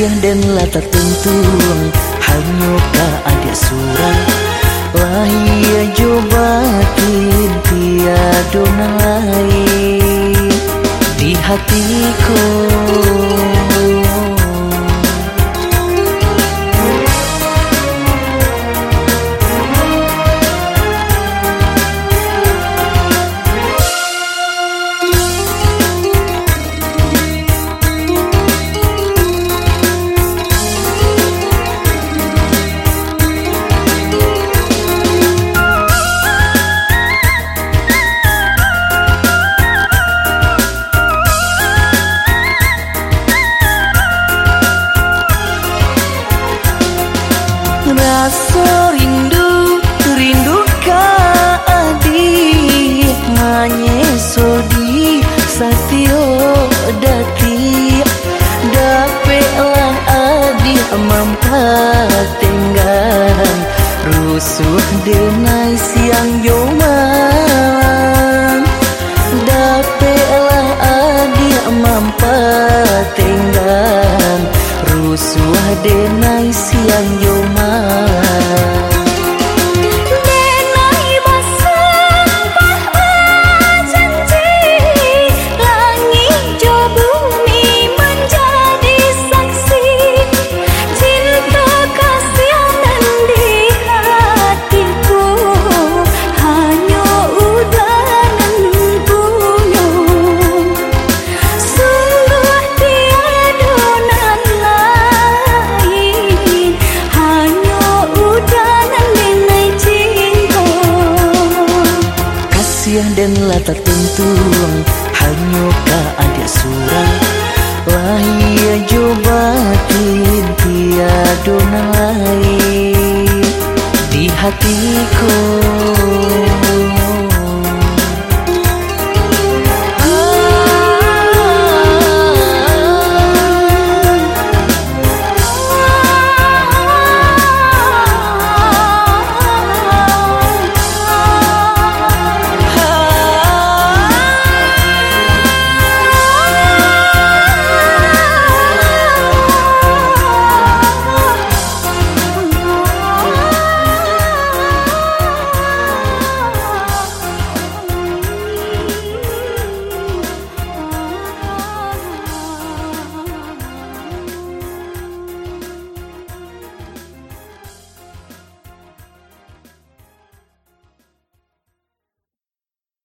hadiah dan lata tentu. Hanya ada surat. suốt đêm nay siang gió mai dan latar tentuang hanya ka ada surah Lahia jobatin tiada lain di hatiku.